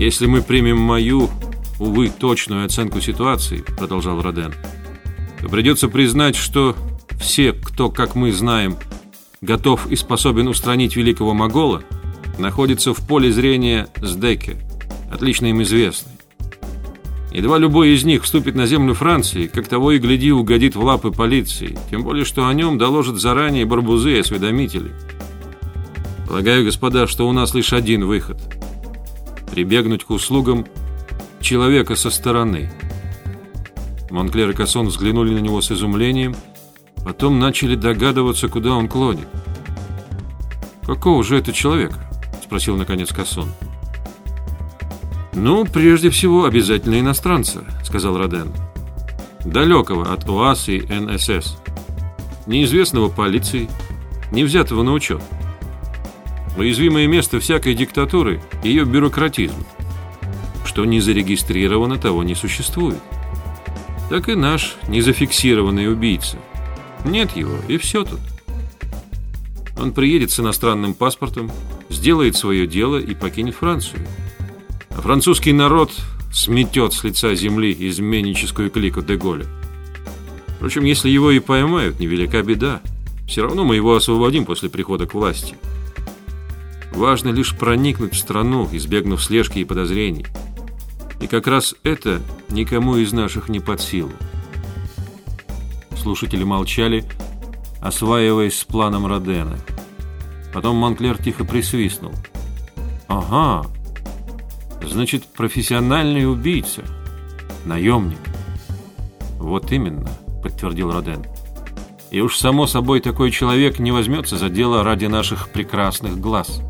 Если мы примем мою, увы, точную оценку ситуации, продолжал Роден, то придется признать, что все, кто, как мы знаем, готов и способен устранить великого Могола, находятся в поле зрения Сдеке, отлично им известный. Едва любой из них вступит на землю Франции, как того и гляди, угодит в лапы полиции, тем более, что о нем доложат заранее барбузы и осведомители. Полагаю, господа, что у нас лишь один выход – прибегнуть к услугам человека со стороны. Монклер и Кассон взглянули на него с изумлением, потом начали догадываться, куда он клонит. «Какого же это человека?» – спросил наконец Кассон. «Ну, прежде всего, обязательно иностранца», — сказал Роден. «Далекого от ОАС и НСС. Неизвестного полиции, не взятого на учет. Уязвимое место всякой диктатуры — ее бюрократизм. Что не зарегистрировано, того не существует. Так и наш незафиксированный убийца. Нет его, и все тут. Он приедет с иностранным паспортом, сделает свое дело и покинет Францию. А французский народ сметет с лица земли изменническую клику Деголя. Впрочем, если его и поймают, невелика беда. Все равно мы его освободим после прихода к власти. Важно лишь проникнуть в страну, избегнув слежки и подозрений. И как раз это никому из наших не под силу. Слушатели молчали, осваиваясь с планом Родена. Потом Монклер тихо присвистнул. «Ага, Значит, профессиональный убийца. Наемник. Вот именно, подтвердил Роден. И уж само собой такой человек не возьмется за дело ради наших прекрасных глаз.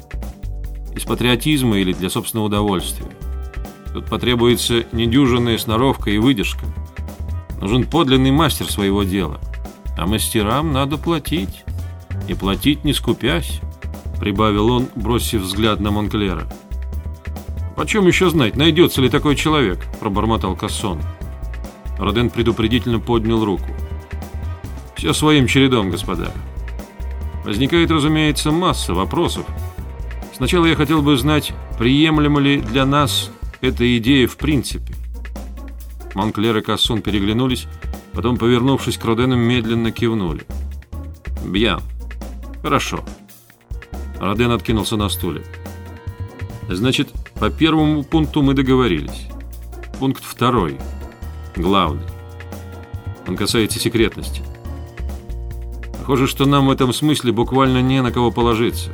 Из патриотизма или для собственного удовольствия. Тут потребуется недюжинная сноровка и выдержка. Нужен подлинный мастер своего дела. А мастерам надо платить. И платить не скупясь, прибавил он, бросив взгляд на Монклера. «Почем еще знать, найдется ли такой человек?» – пробормотал Кассон. Роден предупредительно поднял руку. «Все своим чередом, господа. Возникает, разумеется, масса вопросов. Сначала я хотел бы знать, приемлема ли для нас эта идея в принципе». Монклер и Кассон переглянулись, потом, повернувшись к Родену, медленно кивнули. «Бьян. Хорошо». Роден откинулся на стуле. «Значит, по первому пункту мы договорились. Пункт второй. Главный. Он касается секретности. Похоже, что нам в этом смысле буквально не на кого положиться.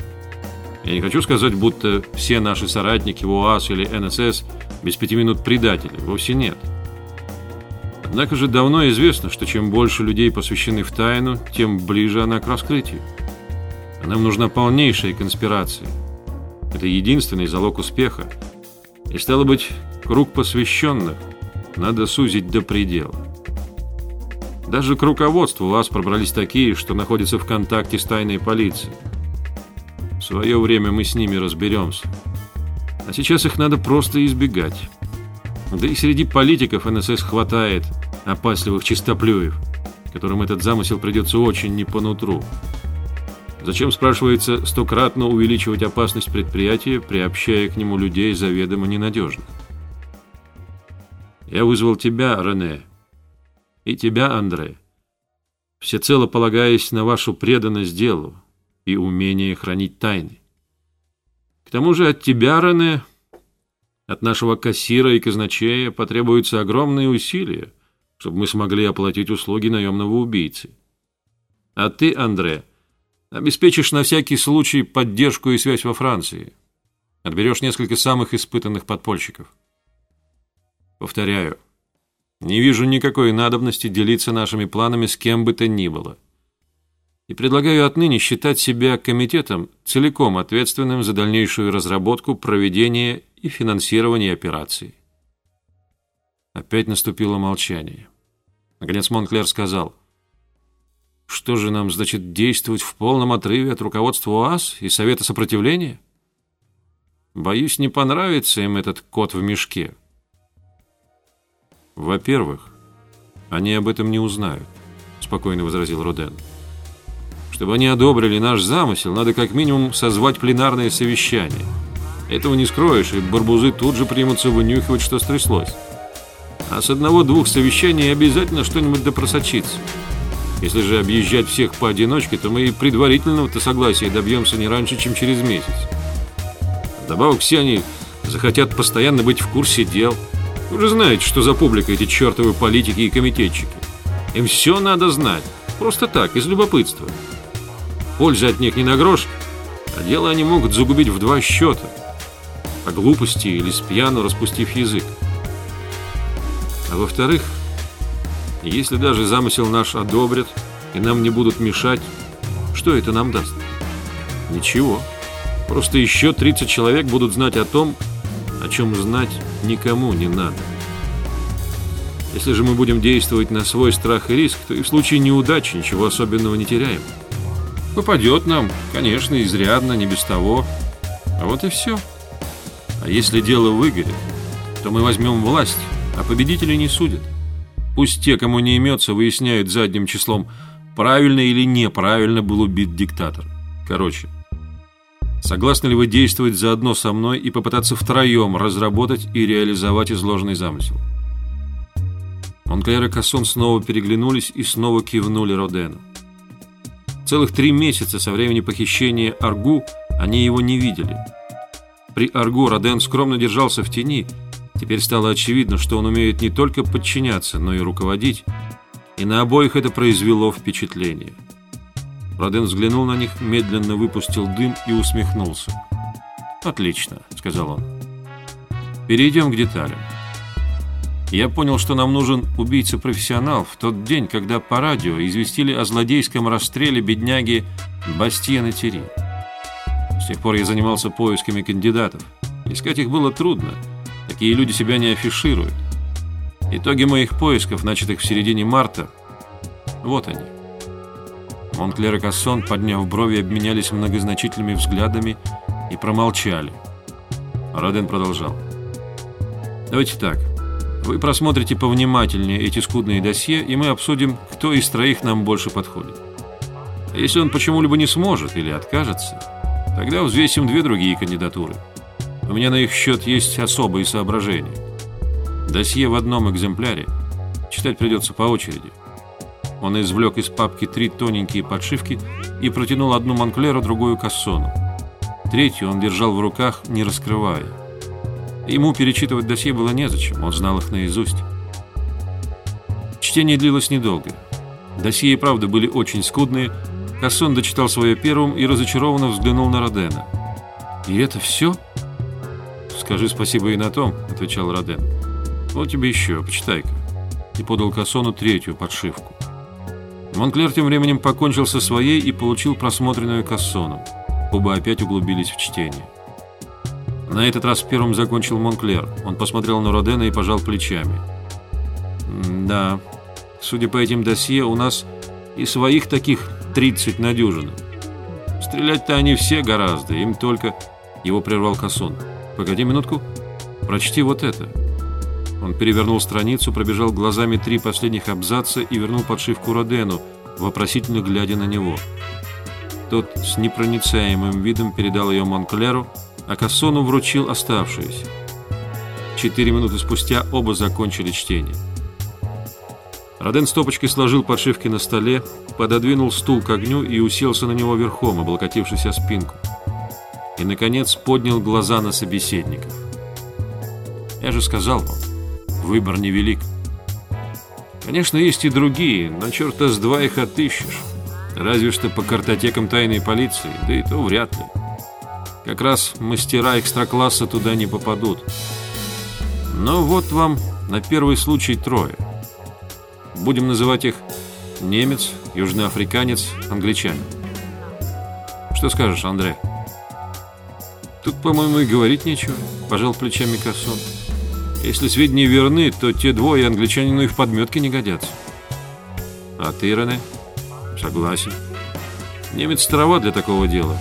Я не хочу сказать, будто все наши соратники в УАС или НСС без пяти минут предатели. Вовсе нет. Однако же давно известно, что чем больше людей посвящены в тайну, тем ближе она к раскрытию. А нам нужна полнейшая конспирация – это единственный залог успеха. И стало быть, круг посвященных надо сузить до предела. Даже к руководству вас пробрались такие, что находятся в контакте с тайной полицией. Свое время мы с ними разберемся. А сейчас их надо просто избегать. Да и среди политиков НСС хватает опасливых чистоплюев, которым этот замысел придется очень не по нутру. Зачем, спрашивается, стократно увеличивать опасность предприятия, приобщая к нему людей заведомо ненадежных? Я вызвал тебя, Рене, и тебя, Андре, всецело полагаясь на вашу преданность делу и умение хранить тайны. К тому же от тебя, Рене, от нашего кассира и казначея потребуются огромные усилия, чтобы мы смогли оплатить услуги наемного убийцы. А ты, Андре, — Обеспечишь на всякий случай поддержку и связь во Франции. Отберешь несколько самых испытанных подпольщиков. Повторяю, не вижу никакой надобности делиться нашими планами с кем бы то ни было. И предлагаю отныне считать себя комитетом, целиком ответственным за дальнейшую разработку, проведение и финансирование операции. Опять наступило молчание. Наконец Монклер сказал – что же нам, значит, действовать в полном отрыве от руководства УАЗ и Совета сопротивления? Боюсь, не понравится им этот кот в мешке. Во-первых, они об этом не узнают, спокойно возразил Роден. Чтобы они одобрили наш замысел, надо как минимум созвать пленарное совещание. Этого не скроешь, и барбузы тут же примутся вынюхивать, что стряслось. А с одного-двух совещаний обязательно что-нибудь допросочится. Если же объезжать всех поодиночке, то мы и предварительного-то согласия добьемся не раньше, чем через месяц. Добавок все они захотят постоянно быть в курсе дел. Вы же знаете, что за публика эти чертовы политики и комитетчики. Им все надо знать. Просто так, из любопытства. Пользы от них не на грош, а дело они могут загубить в два счета. По глупости или с пьяну распустив язык. А во-вторых, если даже замысел наш одобрят и нам не будут мешать, что это нам даст? Ничего. Просто еще 30 человек будут знать о том, о чем знать никому не надо. Если же мы будем действовать на свой страх и риск, то и в случае неудачи ничего особенного не теряем. Попадет нам, конечно, изрядно, не без того. А вот и все. А если дело выгорит, то мы возьмем власть, а победителей не судят. Пусть те, кому не имется, выясняют задним числом, правильно или неправильно был убит диктатор. Короче, согласны ли вы действовать заодно со мной и попытаться втроем разработать и реализовать изложенный замысел? Монклер и Кассон снова переглянулись и снова кивнули Родену. Целых три месяца со времени похищения Аргу они его не видели. При Аргу Роден скромно держался в тени, Теперь стало очевидно, что он умеет не только подчиняться, но и руководить, и на обоих это произвело впечатление. Роден взглянул на них, медленно выпустил дым и усмехнулся. «Отлично», — сказал он. «Перейдем к деталям. Я понял, что нам нужен убийца-профессионал в тот день, когда по радио известили о злодейском расстреле бедняги Бастиена Тери. С тех пор я занимался поисками кандидатов. Искать их было трудно, — Такие люди себя не афишируют. Итоги моих поисков, начатых в середине марта, вот они. Монклер и Кассон, подняв брови, обменялись многозначительными взглядами и промолчали. Роден продолжал. «Давайте так. Вы просмотрите повнимательнее эти скудные досье, и мы обсудим, кто из троих нам больше подходит. А если он почему-либо не сможет или откажется, тогда взвесим две другие кандидатуры. У меня на их счет есть особые соображения. Досье в одном экземпляре. Читать придется по очереди. Он извлек из папки три тоненькие подшивки и протянул одну Монклеру, другую Кассону. Третью он держал в руках, не раскрывая. Ему перечитывать досье было незачем, он знал их наизусть. Чтение длилось недолго. Досье и правда были очень скудные. Кассон дочитал свое первым и разочарованно взглянул на Родена. «И это все?» «Скажи спасибо и на том», — отвечал Роден. «Вот тебе еще, почитай-ка». И подал Кассону третью подшивку. Монклер тем временем покончил со своей и получил просмотренную Кассоном. Оба опять углубились в чтение. На этот раз первым закончил Монклер. Он посмотрел на Родена и пожал плечами. «Да, судя по этим досье, у нас и своих таких 30 на дюжину. Стрелять-то они все гораздо, им только...» Его прервал Кассон. «Погоди минутку. Прочти вот это». Он перевернул страницу, пробежал глазами три последних абзаца и вернул подшивку Родену, вопросительно глядя на него. Тот с непроницаемым видом передал ее Монклеру, а Кассону вручил оставшиеся. Четыре минуты спустя оба закончили чтение. Роден стопочкой сложил подшивки на столе, пододвинул стул к огню и уселся на него верхом, облокотившись о спинку и, наконец, поднял глаза на собеседников. «Я же сказал вам, выбор невелик. Конечно, есть и другие, но черта с два их отыщешь. Разве что по картотекам тайной полиции, да и то вряд ли. Как раз мастера экстракласса туда не попадут. Но вот вам на первый случай трое. Будем называть их немец, южноафриканец, англичанин. Что скажешь, Андрей? Тут, по-моему, и говорить нечего, пожал плечами Кассон. Если сведения верны, то те двое англичанину и в подметке не годятся. А ты, Рене? Согласен. Немец староват для такого дела.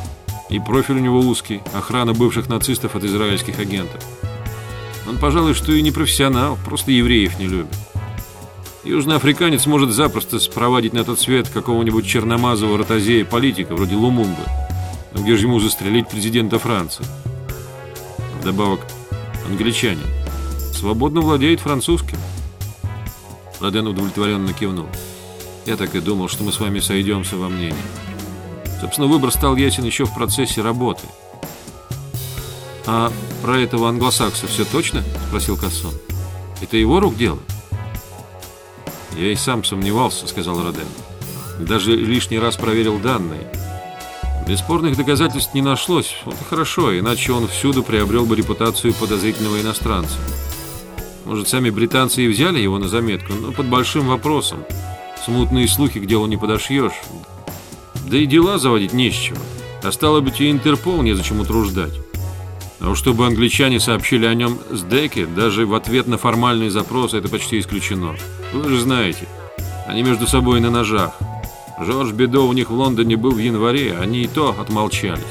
И профиль у него узкий, охрана бывших нацистов от израильских агентов. Он, пожалуй, что и не профессионал, просто евреев не любит. Южноафриканец может запросто спровадить на тот свет какого-нибудь черномазого ротозея политика, вроде Лумумба. Но где же ему застрелить президента Франции? Добавок англичанин. Свободно владеет французским. Роден удовлетворенно кивнул. Я так и думал, что мы с вами сойдемся во мнении. Собственно, выбор стал ясен еще в процессе работы. «А про этого англосакса все точно?» – спросил Кассон. «Это его рук дело?» «Я и сам сомневался», – сказал Роден. «Даже лишний раз проверил данные. Бесспорных доказательств не нашлось. Вот хорошо, иначе он всюду приобрел бы репутацию подозрительного иностранца. Может, сами британцы и взяли его на заметку, но под большим вопросом. Смутные слухи к делу не подошьешь. Да и дела заводить не с чего. А стало быть, и Интерпол незачем утруждать. А уж чтобы англичане сообщили о нем с Деки, даже в ответ на формальный запрос, это почти исключено. Вы же знаете, они между собой на ножах. Жорж Бедо у них в Лондоне был в январе, они и то отмолчались.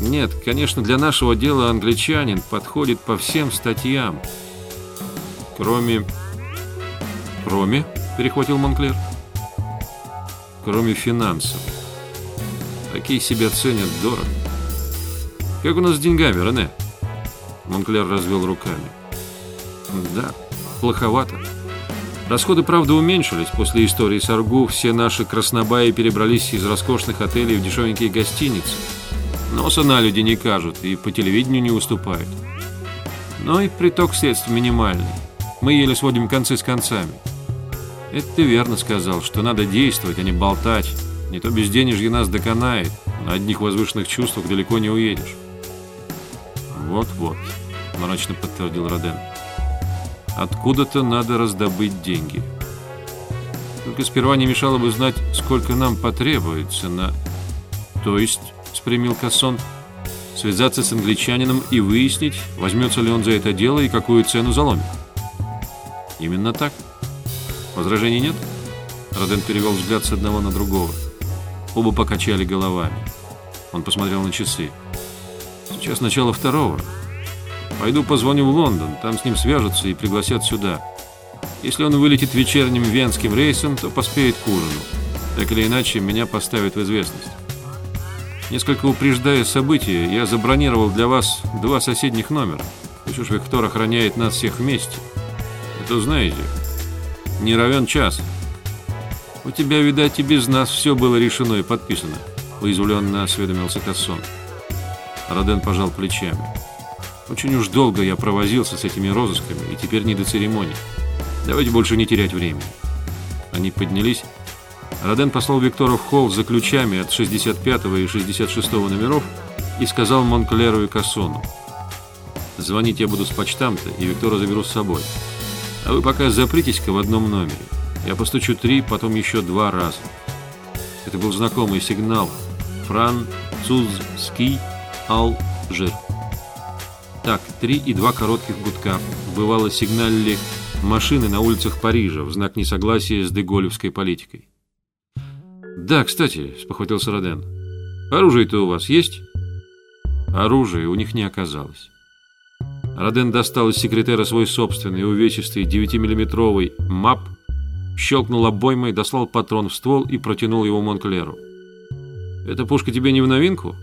Нет, конечно, для нашего дела англичанин подходит по всем статьям. Кроме... Кроме, перехватил Монклер. Кроме финансов. Такие себя ценят дорого. Как у нас с деньгами, Рене? Монклер развел руками. Да, плоховато. Расходы, правда, уменьшились. После истории с Аргу все наши краснобаи перебрались из роскошных отелей в дешевенькие гостиницы. Носа на люди не кажут и по телевидению не выступают. Но и приток средств минимальный. Мы еле сводим концы с концами. Это ты верно сказал, что надо действовать, а не болтать. Не то безденежье нас доконает. На одних возвышенных чувствах далеко не уедешь. Вот-вот, мрачно подтвердил Роден. Откуда-то надо раздобыть деньги. Только сперва не мешало бы знать, сколько нам потребуется на... То есть, спрямил Кассон, связаться с англичанином и выяснить, возьмется ли он за это дело и какую цену заломит. Именно так. Возражений нет? Роден перевел взгляд с одного на другого. Оба покачали головами. Он посмотрел на часы. Сейчас начало второго. Пойду позвоню в Лондон, там с ним свяжутся и пригласят сюда. Если он вылетит вечерним венским рейсом, то поспеет к ужину. Так или иначе, меня поставят в известность. Несколько упреждая события, я забронировал для вас два соседних номера. Пусть уж Виктор охраняет нас всех вместе. Это знаете, не равен час. У тебя, видать, и без нас все было решено и подписано, уязвленно осведомился Кассон. Роден пожал плечами. Очень уж долго я провозился с этими розысками, и теперь не до церемоний. Давайте больше не терять времени. Они поднялись. Роден послал Виктора в холл за ключами от 65 и 66 номеров и сказал Монклеру и Кассону. «Звонить я буду с почтамта, и Виктора заберу с собой. А вы пока запритесь-ка в одном номере. Я постучу три, потом еще два раза». Это был знакомый сигнал. Французский Алжир. Так, три и два коротких гудка. Бывало, сигналили машины на улицах Парижа в знак несогласия с деголевской политикой. «Да, кстати», — спохватился Роден, — «оружие-то у вас есть?» Оружия у них не оказалось. Роден достал из секретера свой собственный увесистый 9-миллиметровый МАП, щелкнул обоймой, дослал патрон в ствол и протянул его Монклеру. «Эта пушка тебе не в новинку?»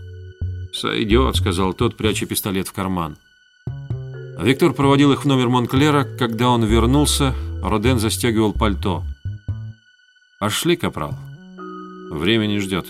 «Сойдет», — сказал тот, пряча пистолет в карман. Виктор проводил их в номер Монклера. Когда он вернулся, Роден застегивал пальто. «Пошли, капрал. Время не ждет».